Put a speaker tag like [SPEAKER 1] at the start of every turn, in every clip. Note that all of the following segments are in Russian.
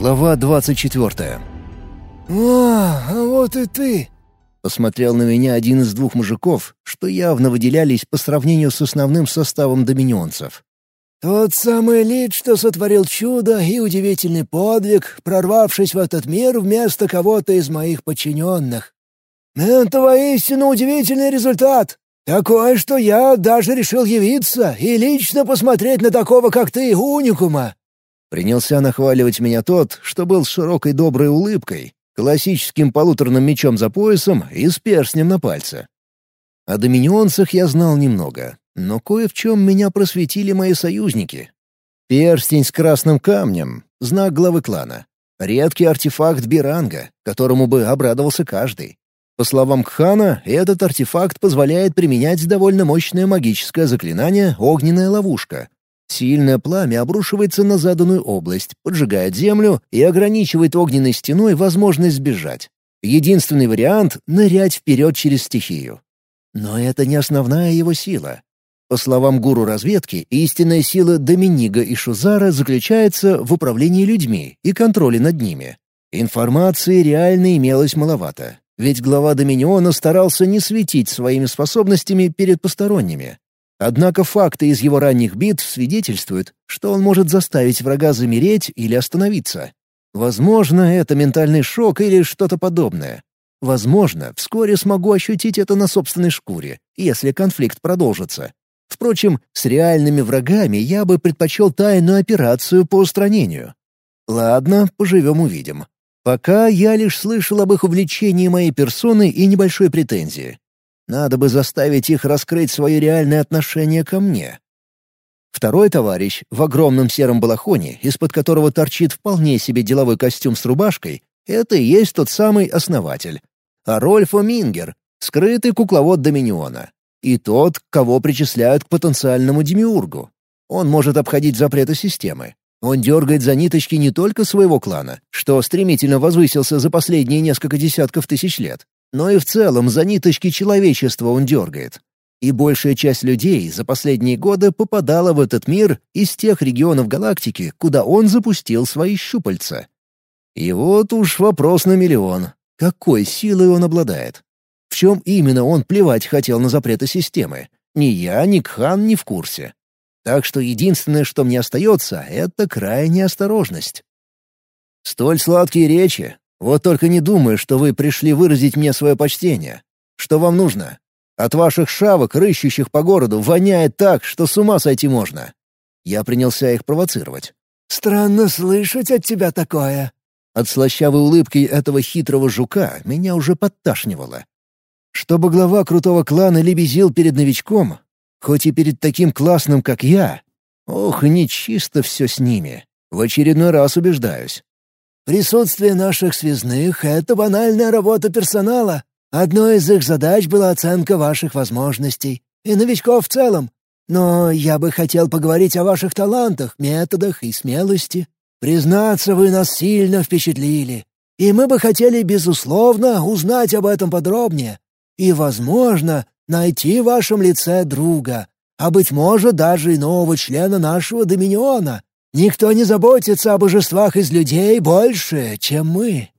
[SPEAKER 1] Глава 24.
[SPEAKER 2] «А, а вот и ты!»
[SPEAKER 1] Посмотрел на меня один из двух мужиков, что явно выделялись по сравнению с основным составом доминионцев.
[SPEAKER 2] «Тот самый лид, что сотворил чудо и удивительный подвиг, прорвавшись в этот мир вместо кого-то из моих подчиненных. Это воистину удивительный результат. Такой, что я даже решил явиться и лично посмотреть на такого, как ты, уникума.
[SPEAKER 1] Принялся нахваливать меня тот, что был с широкой доброй улыбкой, классическим полуторным мечом за поясом и с перстнем на пальце. О доминионцах я знал немного, но кое в чем меня просветили мои союзники. Перстень с красным камнем — знак главы клана. Редкий артефакт Биранга, которому бы обрадовался каждый. По словам Кхана, этот артефакт позволяет применять довольно мощное магическое заклинание «Огненная ловушка», Сильное пламя обрушивается на заданную область, поджигает землю и ограничивает огненной стеной возможность сбежать. Единственный вариант — нырять вперед через стихию. Но это не основная его сила. По словам гуру разведки, истинная сила Доминига и Шузара заключается в управлении людьми и контроле над ними. Информации реально имелось маловато, ведь глава Доминиона старался не светить своими способностями перед посторонними. Однако факты из его ранних битв свидетельствуют, что он может заставить врага замереть или остановиться. Возможно, это ментальный шок или что-то подобное. Возможно, вскоре смогу ощутить это на собственной шкуре, если конфликт продолжится. Впрочем, с реальными врагами я бы предпочел тайную операцию по устранению. Ладно, поживем-увидим. Пока я лишь слышал об их увлечении моей персоны и небольшой претензии. Надо бы заставить их раскрыть свое реальное отношение ко мне. Второй товарищ в огромном сером балахоне, из-под которого торчит вполне себе деловой костюм с рубашкой, это и есть тот самый основатель. А Рольфо Мингер — скрытый кукловод Доминиона. И тот, кого причисляют к потенциальному демиургу. Он может обходить запреты системы. Он дергает за ниточки не только своего клана, что стремительно возвысился за последние несколько десятков тысяч лет, но и в целом за ниточки человечества он дергает. И большая часть людей за последние годы попадала в этот мир из тех регионов галактики, куда он запустил свои щупальца. И вот уж вопрос на миллион. Какой силой он обладает? В чем именно он плевать хотел на запреты системы? Ни я, ни Кхан не в курсе. Так что единственное, что мне остается, — это крайняя осторожность. Столь сладкие речи, вот только не думаю, что вы пришли выразить мне свое почтение. Что вам нужно? От ваших шавок, рыщущих по городу, воняет так, что с ума сойти можно. Я принялся их провоцировать.
[SPEAKER 2] «Странно слышать от тебя такое».
[SPEAKER 1] От слащавой улыбки этого хитрого жука меня уже подташнивало. Чтобы глава крутого клана лебезил перед новичком, хоть и перед таким классным, как я, ох, нечисто все с ними. В очередной раз убеждаюсь.
[SPEAKER 2] Присутствие наших связных — это банальная работа персонала. Одной из их задач была оценка ваших возможностей. И новичков в целом. Но я бы хотел поговорить о ваших талантах, методах и смелости. Признаться, вы нас сильно впечатлили. И мы бы хотели, безусловно, узнать об этом подробнее. И, возможно, найти в вашем лице друга, а, быть может, даже и нового члена нашего Доминиона, Никто не заботится о божествах из людей больше, чем мы».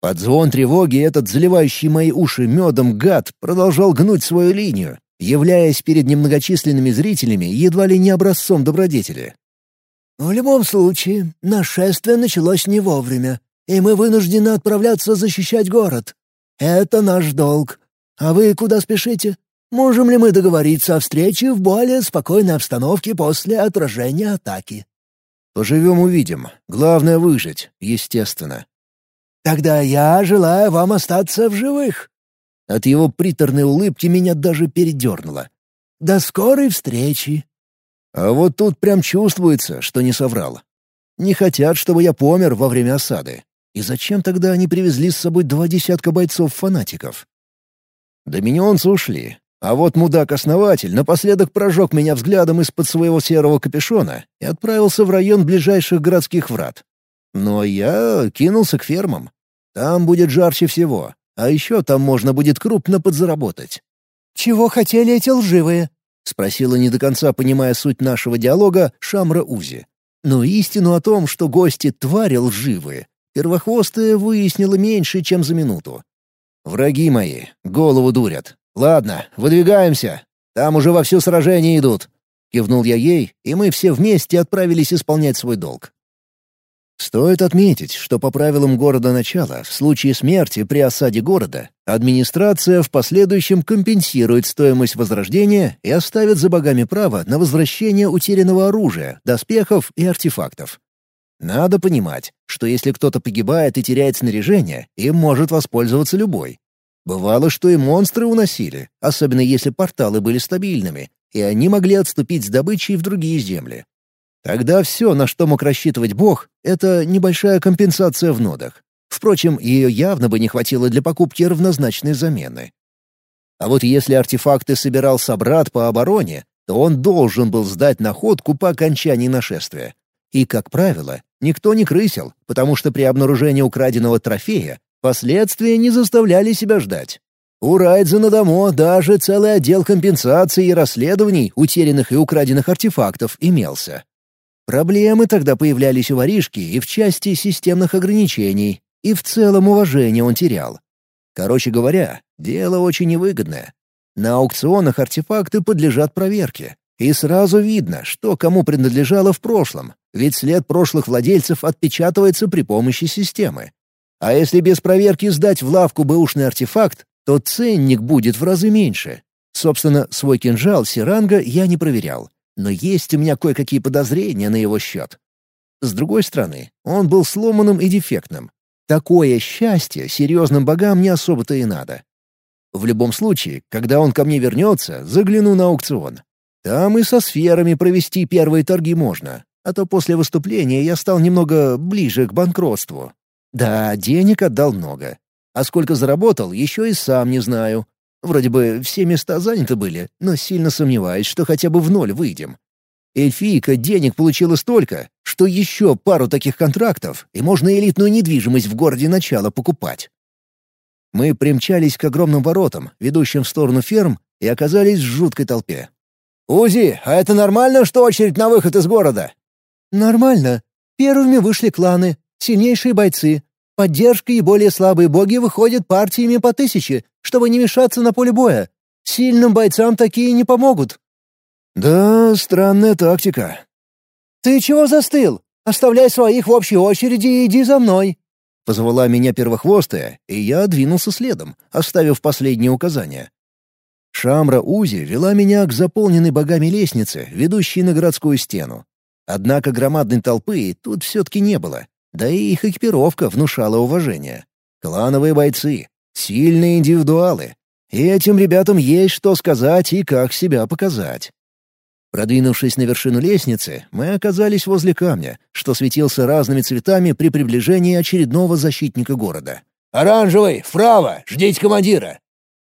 [SPEAKER 1] Под звон тревоги этот заливающий мои уши медом гад продолжал гнуть свою линию, являясь перед немногочисленными зрителями едва ли не образцом добродетели.
[SPEAKER 2] «В любом случае, нашествие началось не вовремя, и мы вынуждены отправляться защищать город. Это наш долг. А вы куда спешите? Можем ли мы договориться о встрече в более спокойной обстановке после отражения атаки?»
[SPEAKER 1] Поживем-увидим. Главное — выжить, естественно.
[SPEAKER 2] Тогда я желаю вам остаться в живых.
[SPEAKER 1] От его приторной улыбки меня даже передернуло.
[SPEAKER 2] До скорой встречи.
[SPEAKER 1] А вот тут прям чувствуется, что не соврал. Не хотят, чтобы я помер во время осады. И зачем тогда они привезли с собой два десятка бойцов-фанатиков? Доминионцы ушли, а вот мудак-основатель напоследок прожег меня взглядом из-под своего серого капюшона и отправился в район ближайших городских врат. Но я кинулся к фермам. Там будет жарче всего, а еще там можно будет крупно подзаработать.
[SPEAKER 2] «Чего хотели эти лживые?»
[SPEAKER 1] — спросила не до конца, понимая суть нашего диалога, Шамра Узи. Но истину о том, что гости твари лживые, первохвостая выяснила меньше, чем за минуту. «Враги мои, голову дурят. Ладно, выдвигаемся. Там уже во все сражения идут». Кивнул я ей, и мы все вместе отправились исполнять свой долг. Стоит отметить, что по правилам города начала, в случае смерти при осаде города, администрация в последующем компенсирует стоимость возрождения и оставит за богами право на возвращение утерянного оружия, доспехов и артефактов. Надо понимать, что если кто-то погибает и теряет снаряжение, им может воспользоваться любой. Бывало, что и монстры уносили, особенно если порталы были стабильными, и они могли отступить с добычей в другие земли. Тогда все, на что мог рассчитывать Бог, — это небольшая компенсация в нодах. Впрочем, ее явно бы не хватило для покупки равнозначной замены. А вот если артефакты собирал собрат по обороне, то он должен был сдать находку по окончании нашествия. И, как правило, никто не крысил, потому что при обнаружении украденного трофея последствия не заставляли себя ждать. У Райдзена Дамо даже целый отдел компенсации и расследований утерянных и украденных артефактов имелся. Проблемы тогда появлялись у воришки и в части системных ограничений, и в целом уважение он терял. Короче говоря, дело очень невыгодное. На аукционах артефакты подлежат проверке. И сразу видно, что кому принадлежало в прошлом, ведь след прошлых владельцев отпечатывается при помощи системы. А если без проверки сдать в лавку бэушный артефакт, то ценник будет в разы меньше. Собственно, свой кинжал Сиранга я не проверял но есть у меня кое-какие подозрения на его счет. С другой стороны, он был сломанным и дефектным. Такое счастье серьезным богам не особо-то и надо. В любом случае, когда он ко мне вернется, загляну на аукцион. Там и со сферами провести первые торги можно, а то после выступления я стал немного ближе к банкротству. Да, денег отдал много. А сколько заработал, еще и сам не знаю. Вроде бы все места заняты были, но сильно сомневаюсь, что хотя бы в ноль выйдем. Эльфийка денег получила столько, что еще пару таких контрактов, и можно элитную недвижимость в городе начала покупать. Мы примчались к огромным воротам, ведущим в сторону ферм, и оказались в жуткой толпе. «Узи, а это нормально, что очередь на выход из города?»
[SPEAKER 2] «Нормально. Первыми вышли кланы, сильнейшие бойцы. Поддержка и более слабые боги выходят партиями по тысяче, чтобы не мешаться на поле боя. Сильным бойцам такие не помогут».
[SPEAKER 1] «Да, странная тактика».
[SPEAKER 2] «Ты чего застыл? Оставляй своих в общей очереди и иди за мной».
[SPEAKER 1] Позвала меня первохвостая, и я двинулся следом, оставив последние указания. Шамра Узи вела меня к заполненной богами лестнице, ведущей на городскую стену. Однако громадной толпы тут все-таки не было, да и их экипировка внушала уважение. Клановые бойцы, Сильные индивидуалы. И этим ребятам есть что сказать и как себя показать. Продвинувшись на вершину лестницы, мы оказались возле камня, что светился разными цветами при приближении очередного защитника города. «Оранжевый, вправо! Ждите командира!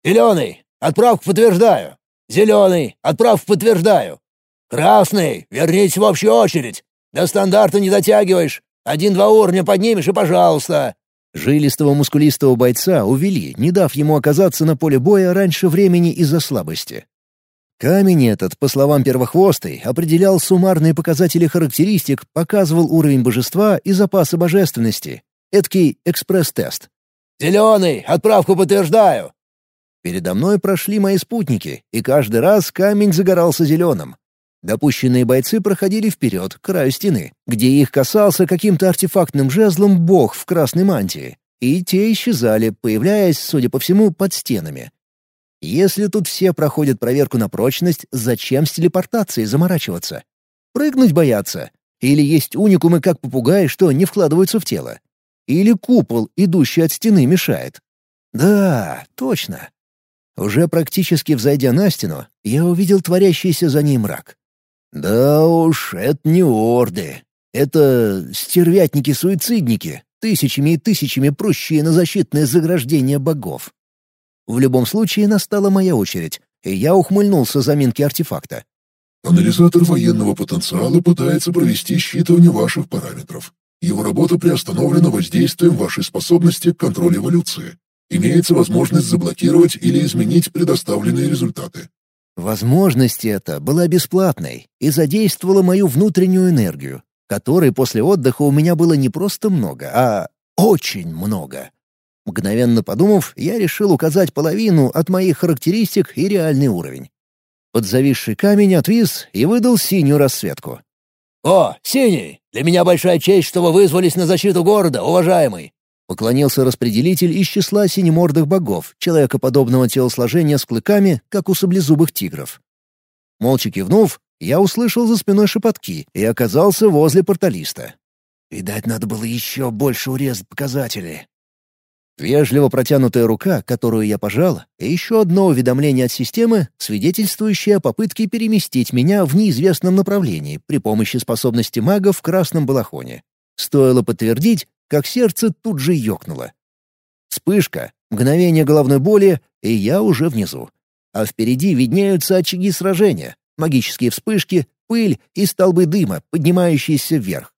[SPEAKER 1] Зеленый, отправку подтверждаю! Зеленый, отправку подтверждаю! Красный, вернитесь в общую очередь! До стандарта не дотягиваешь! Один-два уровня поднимешь и пожалуйста!» Жилистого мускулистого бойца увели, не дав ему оказаться на поле боя раньше времени из-за слабости. Камень этот, по словам первохвостой, определял суммарные показатели характеристик, показывал уровень божества и запасы божественности. Эдкий экспресс-тест. «Зеленый! Отправку подтверждаю!» Передо мной прошли мои спутники, и каждый раз камень загорался зеленым. Допущенные бойцы проходили вперед, к краю стены, где их касался каким-то артефактным жезлом бог в красной мантии, и те исчезали, появляясь, судя по всему, под стенами. Если тут все проходят проверку на прочность, зачем с телепортацией заморачиваться? Прыгнуть боятся? Или есть уникумы, как попугаи, что не вкладываются в тело? Или купол, идущий от стены, мешает? Да, точно. Уже практически взойдя на стену, я увидел творящийся за ней мрак. Да уж, это не орды. Это стервятники-суицидники, тысячами и тысячами прущие на защитное заграждение богов. В любом случае настала моя очередь, и я ухмыльнулся заминки артефакта.
[SPEAKER 3] Анализатор военного потенциала пытается провести считывание ваших параметров. Его работа приостановлена воздействием вашей способности к контролю эволюции. Имеется возможность заблокировать или изменить предоставленные результаты.
[SPEAKER 1] Возможность эта была бесплатной и задействовала мою внутреннюю энергию. которой после отдыха у меня было не просто много, а очень много. Мгновенно подумав, я решил указать половину от моих характеристик и реальный уровень. Подзависший камень отвис и выдал синюю расцветку.
[SPEAKER 4] «О, синий! Для меня большая честь, что вы вызвались на защиту города, уважаемый!»
[SPEAKER 1] Поклонился распределитель из числа синемордых богов, человекоподобного телосложения с клыками, как у саблезубых тигров. Молча кивнув, я услышал за спиной шепотки и оказался возле порталиста. Видать, надо было еще больше урезать показатели. Вежливо протянутая рука, которую я пожал, и еще одно уведомление от системы, свидетельствующее о попытке переместить меня в неизвестном направлении при помощи способности мага в красном балахоне. Стоило подтвердить, как сердце тут же ёкнуло. Вспышка, мгновение головной боли, и я уже внизу. А впереди виднеются очаги сражения, магические вспышки, пыль и столбы дыма, поднимающиеся вверх.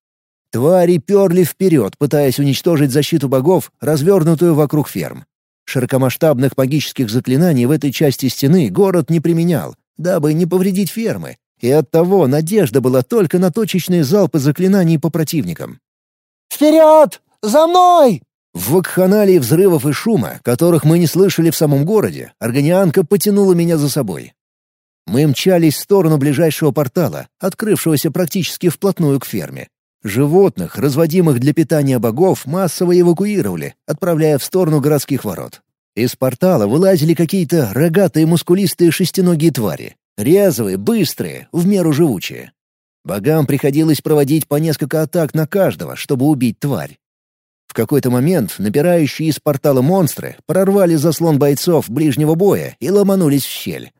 [SPEAKER 1] Твари перли вперед, пытаясь уничтожить защиту богов, развернутую вокруг ферм. Широкомасштабных магических заклинаний в этой части стены город не применял, дабы не повредить фермы, и оттого надежда была только на точечные залпы заклинаний по противникам.
[SPEAKER 2] «Вперед! За мной!»
[SPEAKER 1] В вакханалии взрывов и шума, которых мы не слышали в самом городе, органианка потянула меня за собой. Мы мчались в сторону ближайшего портала, открывшегося практически вплотную к ферме. Животных, разводимых для питания богов, массово эвакуировали, отправляя в сторону городских ворот. Из портала вылазили какие-то рогатые мускулистые шестиногие твари. Резвые, быстрые, в меру живучие. Богам приходилось проводить по несколько атак на каждого, чтобы убить тварь. В какой-то момент напирающие из портала монстры прорвали заслон бойцов ближнего боя и ломанулись в щель.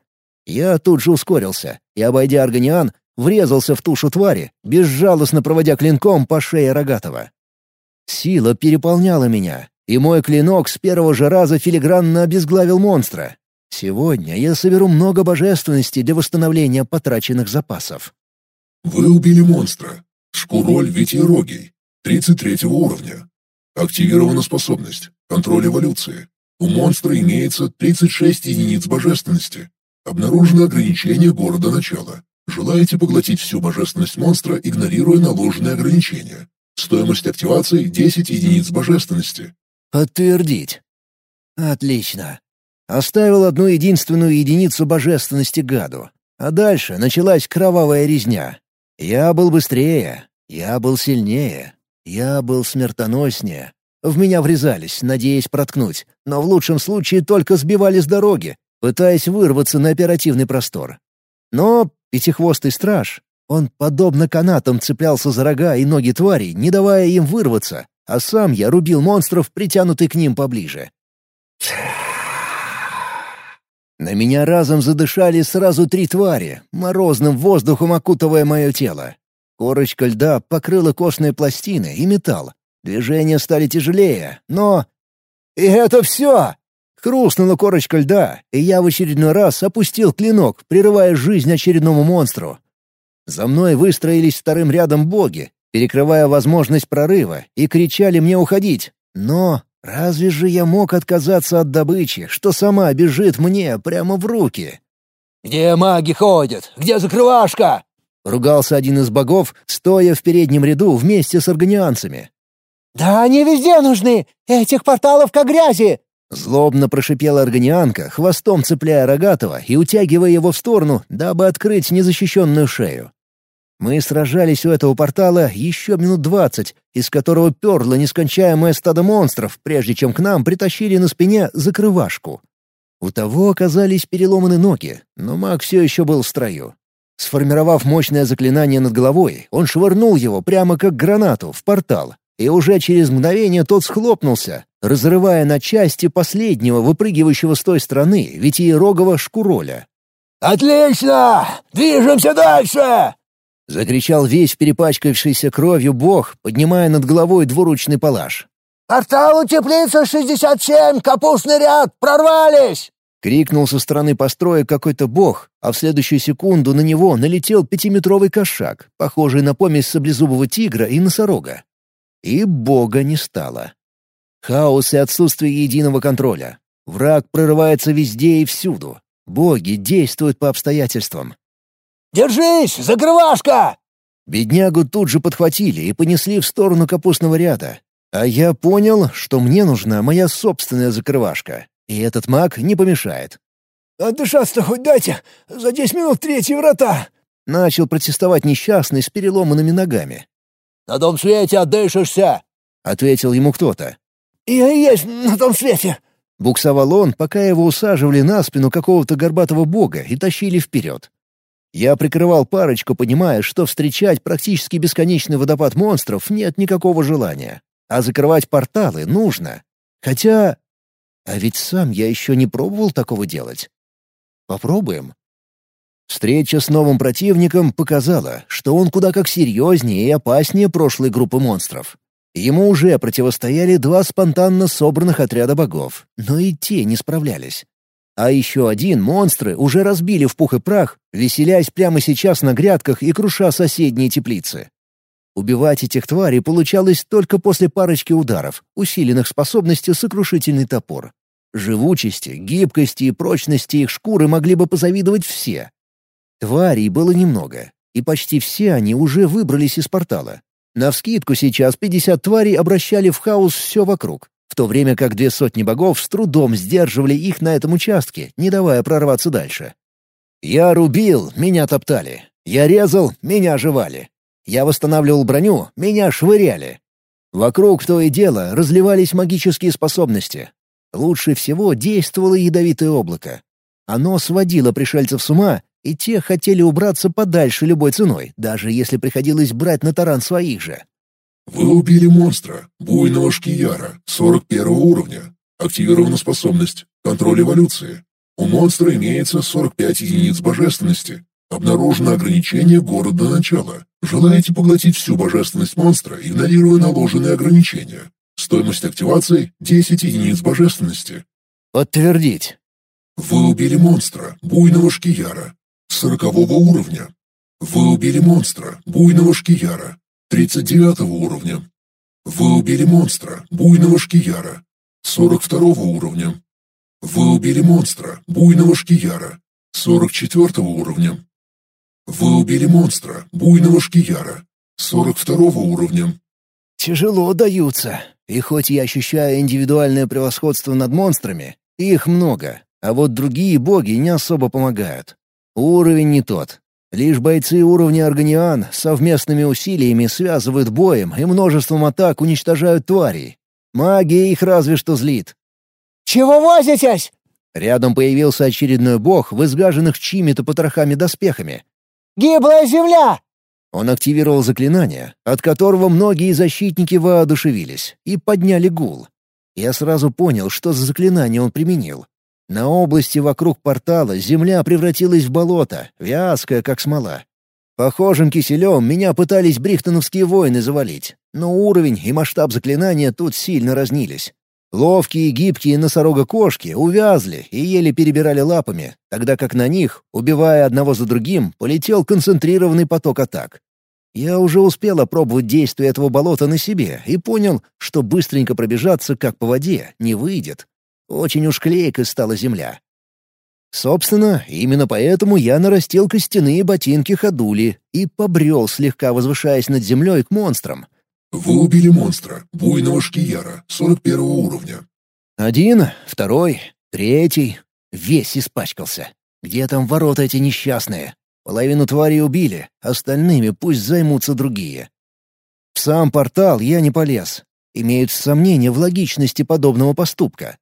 [SPEAKER 1] Я тут же ускорился и, обойдя Органиан, врезался в тушу твари, безжалостно проводя клинком по шее Рогатого. Сила переполняла меня, и мой клинок с первого же раза филигранно обезглавил монстра. Сегодня я соберу много божественности для восстановления потраченных запасов.
[SPEAKER 3] Вы убили монстра. Шкуроль Витиерогий. 33 уровня. Активирована способность. Контроль эволюции. У монстра имеется 36 единиц божественности. Обнаружено ограничение города начала. Желаете поглотить всю божественность монстра, игнорируя наложенные ограничения. Стоимость активации — 10 единиц божественности.
[SPEAKER 1] Подтвердить. Отлично. Оставил одну единственную единицу божественности гаду. А дальше началась кровавая резня. Я был быстрее, я был сильнее, я был смертоноснее. В меня врезались, надеясь проткнуть, но в лучшем случае только сбивали с дороги, пытаясь вырваться на оперативный простор. Но пятихвостый страж, он подобно канатам цеплялся за рога и ноги тварей, не давая им вырваться, а сам я рубил монстров, притянутый к ним поближе. На меня разом задышали сразу три твари, морозным воздухом окутывая мое тело. Корочка льда покрыла костные пластины и металл. Движения стали тяжелее, но... «И это все!» Хрустнула корочка льда, и я в очередной раз опустил клинок, прерывая жизнь очередному монстру. За мной выстроились вторым рядом боги, перекрывая возможность прорыва, и кричали мне уходить. Но разве же я мог отказаться от добычи, что сама бежит мне прямо в руки?
[SPEAKER 4] «Где маги ходят? Где закрывашка?»
[SPEAKER 1] — ругался один из богов, стоя в переднем ряду вместе с органианцами.
[SPEAKER 2] «Да они везде нужны! Этих порталов как грязи!
[SPEAKER 1] Злобно прошипела органианка, хвостом цепляя рогатого и утягивая его в сторону, дабы открыть незащищенную шею. Мы сражались у этого портала еще минут двадцать, из которого перло нескончаемое стадо монстров, прежде чем к нам притащили на спине закрывашку. У того оказались переломаны ноги, но маг все еще был в строю. Сформировав мощное заклинание над головой, он швырнул его прямо как гранату в портал, и уже через мгновение тот схлопнулся, разрывая на части последнего выпрыгивающего с той стороны Витиерогова шкуроля.
[SPEAKER 4] «Отлично! Движемся дальше!»
[SPEAKER 1] — закричал весь перепачкавшийся кровью бог, поднимая над головой двуручный палаш.
[SPEAKER 2] «Портал у теплицы 67, капустный ряд, прорвались!»
[SPEAKER 1] — крикнул со стороны построек какой-то бог, а в следующую секунду на него налетел пятиметровый кошак, похожий на помесь саблезубого тигра и носорога. И бога не стало. Хаос и отсутствие единого контроля. Враг прорывается везде и всюду. Боги действуют по обстоятельствам.
[SPEAKER 4] «Держись, закрывашка!»
[SPEAKER 1] Беднягу тут же подхватили и понесли в сторону капустного ряда. А я понял, что мне нужна моя собственная закрывашка, и этот маг не помешает.
[SPEAKER 2] «Отдышаться-то хоть дайте! За десять минут третьи врата!»
[SPEAKER 1] Начал протестовать несчастный с переломанными ногами.
[SPEAKER 4] «На том свете отдышишься!»
[SPEAKER 1] — ответил ему кто-то.
[SPEAKER 2] «Я и есть на том свете!»
[SPEAKER 1] Буксовал он, пока его усаживали на спину какого-то горбатого бога и тащили вперед. Я прикрывал парочку, понимая, что встречать практически бесконечный водопад монстров нет никакого желания. А закрывать порталы нужно. Хотя... А ведь сам я еще не пробовал такого делать. Попробуем. Встреча с новым противником показала, что он куда как серьезнее и опаснее прошлой группы монстров. Ему уже противостояли два спонтанно собранных отряда богов, но и те не справлялись. А еще один монстры уже разбили в пух и прах, веселясь прямо сейчас на грядках и круша соседние теплицы. Убивать этих тварей получалось только после парочки ударов, усиленных способностью сокрушительный топор. Живучести, гибкости и прочности их шкуры могли бы позавидовать все. Тварей было немного, и почти все они уже выбрались из портала. Навскидку сейчас 50 тварей обращали в хаос все вокруг, в то время как две сотни богов с трудом сдерживали их на этом участке, не давая прорваться дальше. Я рубил, меня топтали. Я резал, меня оживали. Я восстанавливал броню, меня швыряли. Вокруг то и дело разливались магические способности, Лучше всего действовало ядовитое облако. Оно сводило пришельцев с ума, и те хотели убраться подальше любой ценой, даже если приходилось брать на таран своих же.
[SPEAKER 3] Вы убили монстра, буйного шкияра, 41 уровня. Активирована способность «Контроль эволюции». У монстра имеется 45 единиц божественности. Обнаружено ограничение города начала. Желаете поглотить всю божественность монстра, игнорируя наложенные ограничения? Стоимость активации — 10 единиц божественности.
[SPEAKER 1] Подтвердить.
[SPEAKER 3] Вы убили монстра, буйного шкияра, сорокового уровня. Вы убили монстра, буйного шкияра, 39 уровня. Вы убили монстра, буйного шкияра, 42 уровня. Вы убили монстра, буйного шкияра, 44 уровня. Вы убили монстра, буйного шкияра, 42 уровня.
[SPEAKER 1] Тяжело даются. И хоть я ощущаю индивидуальное превосходство над монстрами, их много, а вот другие боги не особо помогают. Уровень не тот. Лишь бойцы уровня Органиан совместными усилиями связывают боем и множеством атак уничтожают тварей. Магия их разве что злит.
[SPEAKER 2] «Чего возитесь?»
[SPEAKER 1] Рядом появился очередной бог в изгаженных чьими-то потрохами доспехами.
[SPEAKER 2] «Гиблая земля!
[SPEAKER 1] Он активировал заклинание, от которого многие защитники воодушевились и подняли гул. Я сразу понял, что за заклинание он применил. На области вокруг портала земля превратилась в болото, вязкое, как смола. Похожим киселем меня пытались брихтоновские воины завалить, но уровень и масштаб заклинания тут сильно разнились. Ловкие и гибкие носорога-кошки увязли и еле перебирали лапами, тогда как на них, убивая одного за другим, полетел концентрированный поток атак. Я уже успел опробовать действие этого болота на себе и понял, что быстренько пробежаться, как по воде, не выйдет. Очень уж клейкой стала земля. Собственно, именно поэтому я нарастил костяные ботинки-ходули и побрел, слегка возвышаясь над землей к монстрам,
[SPEAKER 3] вы убили монстра, буйного шкияра, 41 уровня.
[SPEAKER 1] Один, второй, третий. Весь испачкался. Где там ворота эти несчастные? Половину тварей убили, остальными пусть займутся другие. В сам портал я не полез. Имеются сомнения в логичности подобного поступка.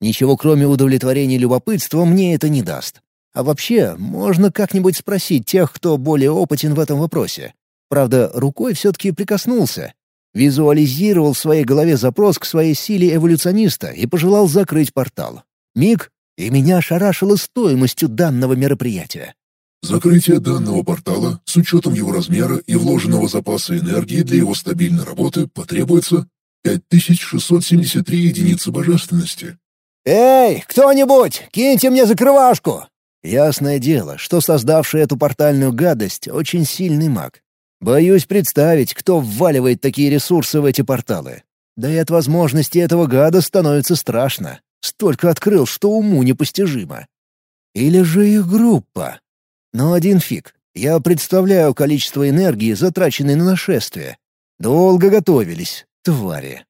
[SPEAKER 1] Ничего кроме удовлетворения любопытства мне это не даст. А вообще, можно как-нибудь спросить тех, кто более опытен в этом вопросе. Правда, рукой все-таки прикоснулся, Визуализировал в своей голове запрос к своей силе эволюциониста и пожелал закрыть портал. Миг, и меня ошарашило стоимостью данного мероприятия.
[SPEAKER 3] Закрытие данного портала с учетом его размера и вложенного запаса энергии для его стабильной работы потребуется 5673 единицы божественности.
[SPEAKER 1] «Эй, кто-нибудь, киньте мне закрывашку!» Ясное дело, что создавший эту портальную гадость очень сильный маг. Боюсь представить, кто вваливает такие ресурсы в эти порталы. Да и от возможности этого гада становится страшно. Столько открыл, что уму непостижимо. Или же их группа. Но один фиг. Я представляю количество энергии, затраченной на нашествие. Долго готовились, твари.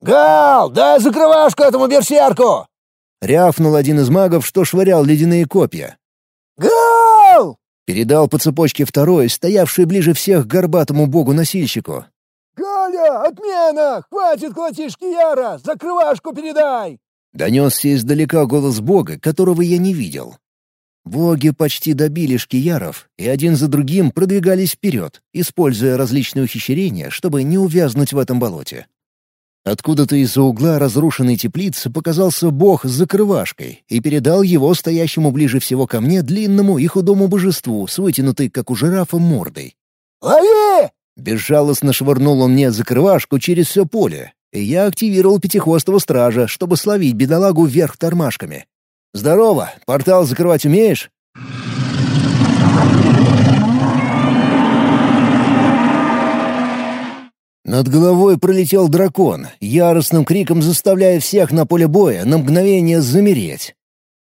[SPEAKER 4] «Гал, дай закрывашку этому берсерку!»
[SPEAKER 1] — рявкнул один из магов, что швырял ледяные копья.
[SPEAKER 4] «Гал!»
[SPEAKER 1] — передал по цепочке второй, стоявший ближе всех к горбатому богу-носильщику.
[SPEAKER 4] «Галя, отмена! Хватит колотишь Кияра! Закрывашку передай!»
[SPEAKER 1] Донесся издалека голос бога, которого я не видел. Боги почти добили шкияров, и один за другим продвигались вперед, используя различные ухищрения, чтобы не увязнуть в этом болоте. Откуда-то из-за угла разрушенной теплицы показался бог с закрывашкой и передал его стоящему ближе всего ко мне длинному и худому божеству с вытянутой, как у жирафа, мордой.
[SPEAKER 4] «Лови!»
[SPEAKER 1] Безжалостно швырнул он мне закрывашку через все поле, и я активировал пятихвостого стража, чтобы словить бедолагу вверх тормашками. «Здорово! Портал закрывать умеешь?» Над головой пролетел дракон, яростным криком заставляя всех на поле боя на мгновение замереть.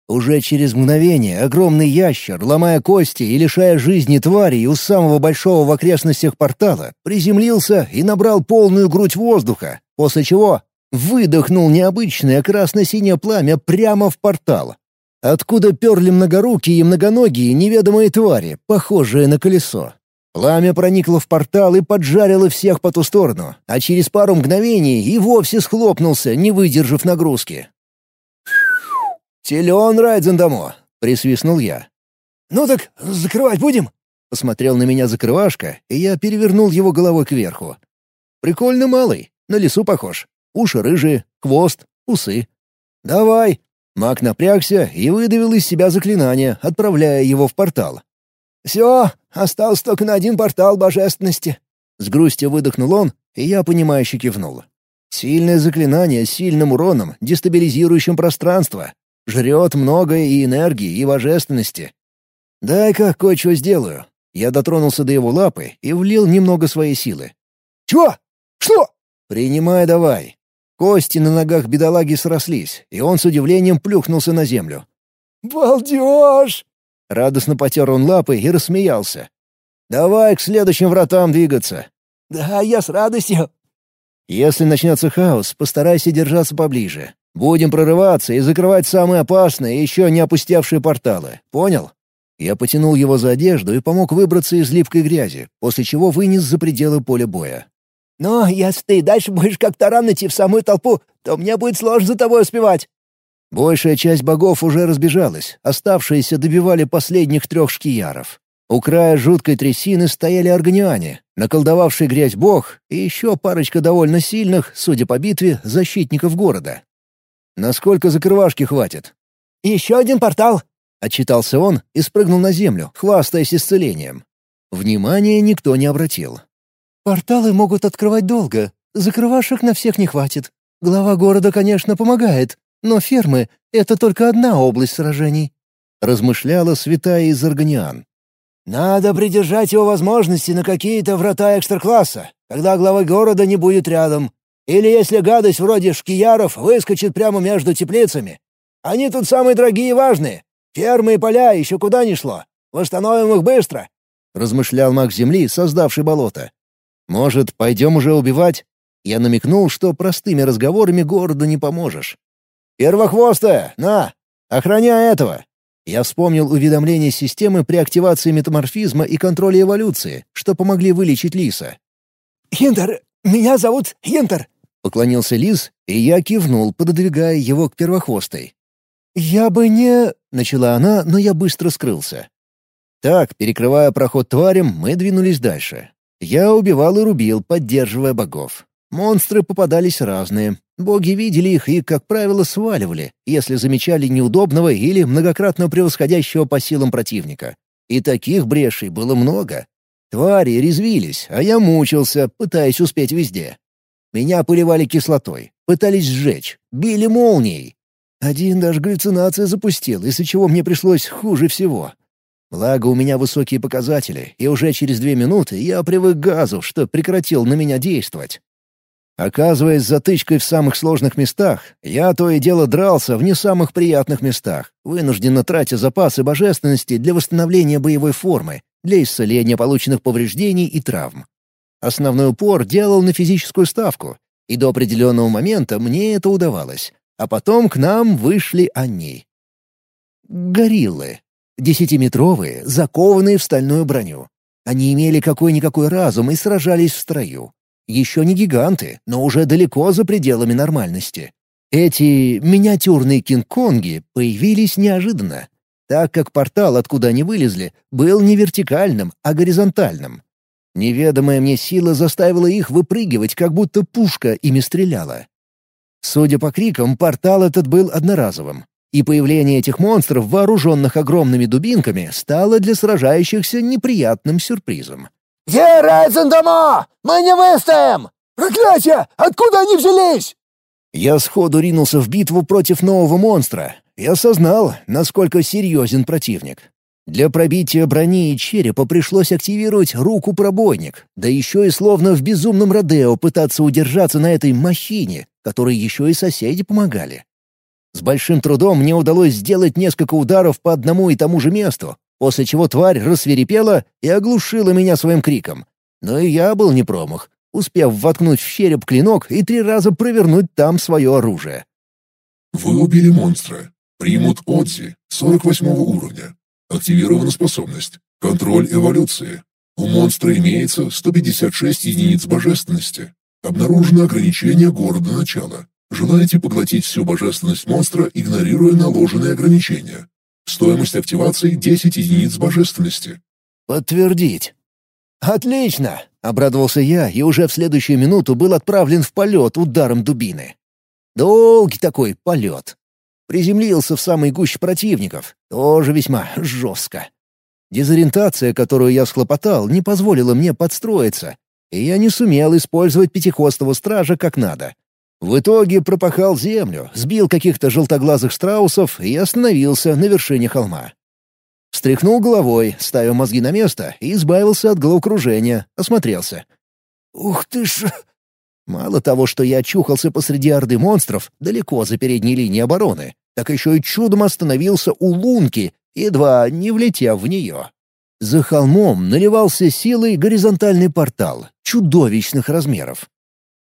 [SPEAKER 1] Уже через мгновение огромный ящер, ломая кости и лишая жизни тварей у самого большого в окрестностях портала, приземлился и набрал полную грудь воздуха, после чего выдохнул необычное красно-синее пламя прямо в портал. Откуда перли многорукие и многоногие неведомые твари, похожие на колесо. Пламя проникло в портал и поджарило всех по ту сторону, а через пару мгновений и вовсе схлопнулся, не выдержав нагрузки. «Силен Райдзендамо!» — присвистнул я.
[SPEAKER 4] «Ну так закрывать будем?»
[SPEAKER 1] — посмотрел на меня закрывашка, и я перевернул его головой кверху. «Прикольно малый, на лесу похож. Уши рыжие, хвост, усы. Давай!» Маг напрягся и выдавил из себя заклинание, отправляя его в портал.
[SPEAKER 2] «Все, остался только на один портал божественности».
[SPEAKER 1] С грустью выдохнул он, и я, понимающе кивнул. Сильное заклинание с сильным уроном, дестабилизирующим пространство. Жрет много и энергии, и божественности. Дай-ка кое-что сделаю. Я дотронулся до его лапы и влил немного своей силы.
[SPEAKER 2] «Чего? Что?»
[SPEAKER 1] «Принимай давай». Кости на ногах бедолаги срослись, и он с удивлением плюхнулся на землю.
[SPEAKER 2] «Балдеж!»
[SPEAKER 1] Радостно потер он лапы и рассмеялся. «Давай к следующим вратам двигаться».
[SPEAKER 2] «Да, я с радостью».
[SPEAKER 1] «Если начнется хаос, постарайся держаться поближе. Будем прорываться и закрывать самые опасные, еще не опустевшие порталы. Понял?» Я потянул его за одежду и помог выбраться из липкой грязи, после чего вынес за пределы поля боя.
[SPEAKER 2] «Но если ты дальше будешь как таран идти в самую толпу, то мне будет сложно за тобой успевать».
[SPEAKER 1] Большая часть богов уже разбежалась, оставшиеся добивали последних трех шкияров. У края жуткой трясины стояли органиане, наколдовавший грязь бог и еще парочка довольно сильных, судя по битве, защитников города. Насколько закрывашки хватит?
[SPEAKER 2] «Еще один портал!»
[SPEAKER 1] — отчитался он и спрыгнул на землю, хвастаясь исцелением. Внимания никто не обратил.
[SPEAKER 2] «Порталы могут открывать долго. Закрывашек на всех не хватит. Глава города, конечно, помогает, но фермы — это только одна область сражений», —
[SPEAKER 1] размышляла святая из Органиан.
[SPEAKER 2] «Надо придержать его возможности на какие-то врата экстра-класса, когда глава города не будет рядом. Или если гадость вроде шкияров выскочит прямо между теплицами. Они тут самые дорогие и важные. Фермы и поля еще куда ни шло. Восстановим их быстро», —
[SPEAKER 1] размышлял маг Земли, создавший болото. «Может, пойдем уже убивать?» Я намекнул, что простыми разговорами городу не поможешь. «Первохвостая, на! Охраняй этого!» Я вспомнил уведомления системы при активации метаморфизма и контроля эволюции, что помогли вылечить Лиса.
[SPEAKER 2] «Хинтер! Меня зовут Хинтер!»
[SPEAKER 1] — поклонился Лис, и я кивнул, пододвигая его к первохвостой.
[SPEAKER 2] «Я бы не...»
[SPEAKER 1] — начала она, но я быстро скрылся. Так, перекрывая проход тварям, мы двинулись дальше. Я убивал и рубил, поддерживая богов. Монстры попадались разные. Боги видели их и, как правило, сваливали, если замечали неудобного или многократно превосходящего по силам противника. И таких брешей было много. Твари резвились, а я мучился, пытаясь успеть везде. Меня поливали кислотой, пытались сжечь, били молнией. Один даже галлюцинация запустил, из-за чего мне пришлось хуже всего. Благо, у меня высокие показатели, и уже через две минуты я привык к газу, что прекратил на меня действовать. Оказываясь затычкой в самых сложных местах, я то и дело дрался в не самых приятных местах, вынужденно тратя запасы божественности для восстановления боевой формы, для исцеления полученных повреждений и травм. Основной упор делал на физическую ставку, и до определенного момента мне это удавалось. А потом к нам вышли они. Гориллы. Десятиметровые, закованные в стальную броню. Они имели какой-никакой разум и сражались в строю. Еще не гиганты, но уже далеко за пределами нормальности. Эти миниатюрные кинг-конги появились неожиданно, так как портал, откуда они вылезли, был не вертикальным, а горизонтальным. Неведомая мне сила заставила их выпрыгивать, как будто пушка ими стреляла. Судя по крикам, портал этот был одноразовым, и появление этих монстров, вооруженных огромными дубинками, стало для сражающихся неприятным сюрпризом.
[SPEAKER 4] «Где Райзендомо? Мы не выстоим!»
[SPEAKER 2] «Проклятие! Откуда они взялись?»
[SPEAKER 1] Я сходу ринулся в битву против нового монстра и осознал, насколько серьезен противник. Для пробития брони и черепа пришлось активировать руку-пробойник, да еще и словно в безумном Родео пытаться удержаться на этой махине, которой еще и соседи помогали. С большим трудом мне удалось сделать несколько ударов по одному и тому же месту, после чего тварь рассверепела и оглушила меня своим криком. Но и я был не промах, успев воткнуть в череп клинок и три раза провернуть там свое оружие.
[SPEAKER 3] Вы убили монстра. Примут Отзи, 48 уровня. Активирована способность. Контроль эволюции. У монстра имеется 156 единиц божественности. Обнаружено ограничение города начала. Желаете поглотить всю божественность монстра, игнорируя наложенные ограничения. Стоимость активации 10 единиц божественности.
[SPEAKER 1] Подтвердить. Отлично! Обрадовался я и уже в следующую минуту был отправлен в полет ударом дубины. Долгий такой полет. Приземлился в самой гуще противников. Тоже весьма жестко. Дезориентация, которую я схлопотал, не позволила мне подстроиться, и я не сумел использовать пятихвостого стража как надо. В итоге пропахал землю, сбил каких-то желтоглазых страусов и остановился на вершине холма. Встряхнул головой, ставя мозги на место, и избавился от головокружения, осмотрелся. «Ух ты ж!» Мало того, что я очухался посреди орды монстров, далеко за передней линией обороны, так еще и чудом остановился у лунки, едва не влетев в нее. За холмом наливался силой горизонтальный портал, чудовищных размеров.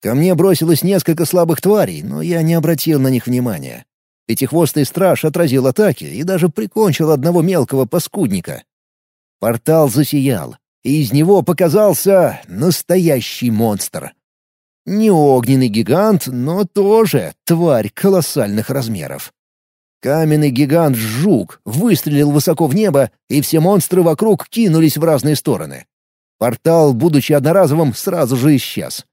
[SPEAKER 1] Ко мне бросилось несколько слабых тварей, но я не обратил на них внимания. Пятихвостый страж отразил атаки и даже прикончил одного мелкого паскудника. Портал засиял, и из него показался настоящий монстр. Не огненный гигант, но тоже тварь колоссальных размеров. Каменный гигант-жук выстрелил высоко в небо, и все монстры вокруг кинулись в разные стороны. Портал, будучи одноразовым, сразу же исчез.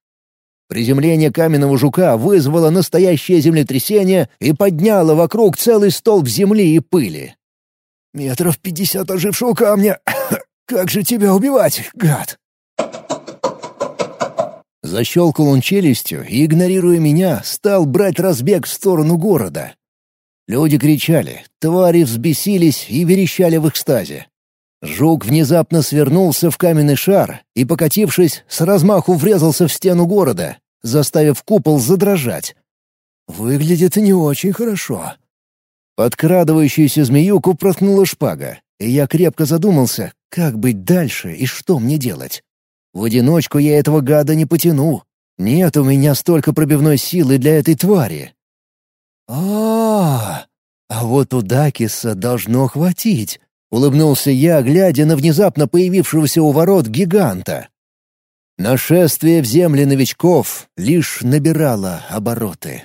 [SPEAKER 1] Приземление каменного жука вызвало настоящее землетрясение и подняло вокруг целый столб земли и пыли.
[SPEAKER 2] «Метров пятьдесят ожившего камня! Как же тебя убивать, гад!»
[SPEAKER 1] Защелкал он челюстью и, игнорируя меня, стал брать разбег в сторону города. Люди кричали, твари взбесились и верещали в экстазе. Жук внезапно свернулся в каменный шар и, покатившись, с размаху врезался в стену города, заставив купол задрожать.
[SPEAKER 2] «Выглядит не очень хорошо».
[SPEAKER 1] Подкрадывающуюся змеюку проткнула шпага, и я крепко задумался, как быть дальше и что мне делать. В одиночку я этого гада не потяну. Нет у меня столько пробивной силы для этой твари. а а, а вот у Дакиса должно хватить», — улыбнулся я, глядя на внезапно появившегося у ворот гиганта. Нашествие в земли новичков лишь набирало обороты.